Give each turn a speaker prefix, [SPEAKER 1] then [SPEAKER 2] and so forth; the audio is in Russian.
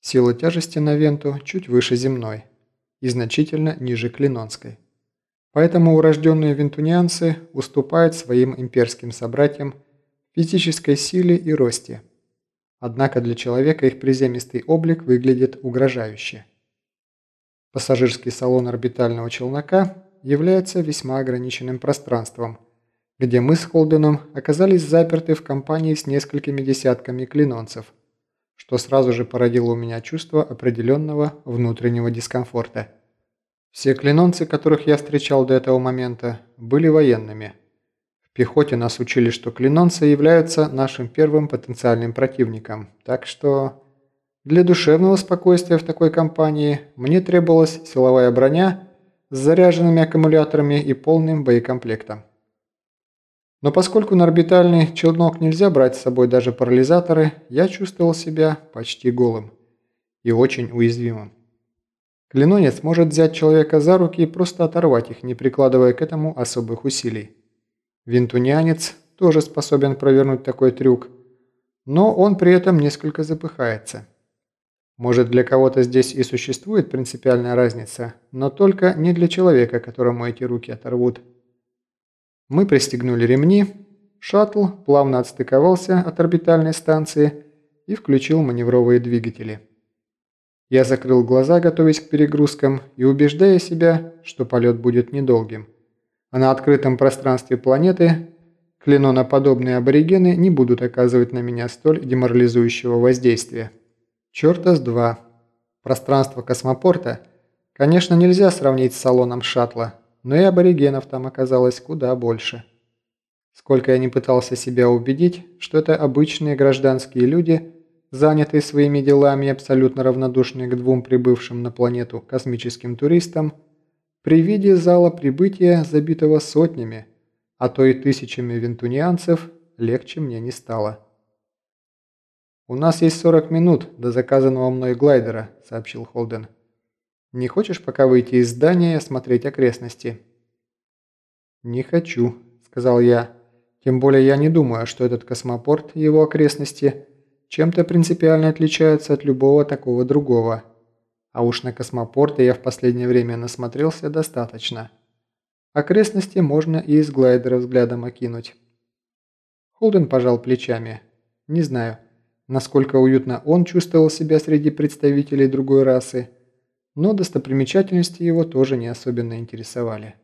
[SPEAKER 1] Сила тяжести на Венту чуть выше земной и значительно ниже Клинонской. Поэтому урожденные вентунианцы уступают своим имперским собратьям физической силе и росте. Однако для человека их приземистый облик выглядит угрожающе. Пассажирский салон орбитального челнока является весьма ограниченным пространством, где мы с Холденом оказались заперты в компании с несколькими десятками клинонцев, что сразу же породило у меня чувство определенного внутреннего дискомфорта. Все клинонцы, которых я встречал до этого момента, были военными. В пехоте нас учили, что клинонцы являются нашим первым потенциальным противником, так что... Для душевного спокойствия в такой компании мне требовалась силовая броня с заряженными аккумуляторами и полным боекомплектом. Но поскольку на орбитальный челнок нельзя брать с собой даже парализаторы, я чувствовал себя почти голым и очень уязвимым. Клинонец может взять человека за руки и просто оторвать их, не прикладывая к этому особых усилий. Винтунянец тоже способен провернуть такой трюк, но он при этом несколько запыхается. Может для кого-то здесь и существует принципиальная разница, но только не для человека, которому эти руки оторвут. Мы пристегнули ремни, шаттл плавно отстыковался от орбитальной станции и включил маневровые двигатели. Я закрыл глаза, готовясь к перегрузкам и убеждая себя, что полет будет недолгим. А на открытом пространстве планеты клиноноподобные аборигены не будут оказывать на меня столь деморализующего воздействия. Чёрта с два. Пространство космопорта, конечно, нельзя сравнить с салоном шаттла, но и аборигенов там оказалось куда больше. Сколько я не пытался себя убедить, что это обычные гражданские люди – занятый своими делами и абсолютно равнодушный к двум прибывшим на планету космическим туристам, при виде зала прибытия, забитого сотнями, а то и тысячами вентунианцев, легче мне не стало. «У нас есть 40 минут до заказанного мной глайдера», – сообщил Холден. «Не хочешь пока выйти из здания и осмотреть окрестности?» «Не хочу», – сказал я. «Тем более я не думаю, что этот космопорт и его окрестности – чем-то принципиально отличаются от любого такого другого. А уж на космопорты я в последнее время насмотрелся достаточно. Окрестности можно и из глайдера взглядом окинуть. Холден пожал плечами. Не знаю, насколько уютно он чувствовал себя среди представителей другой расы, но достопримечательности его тоже не особенно интересовали.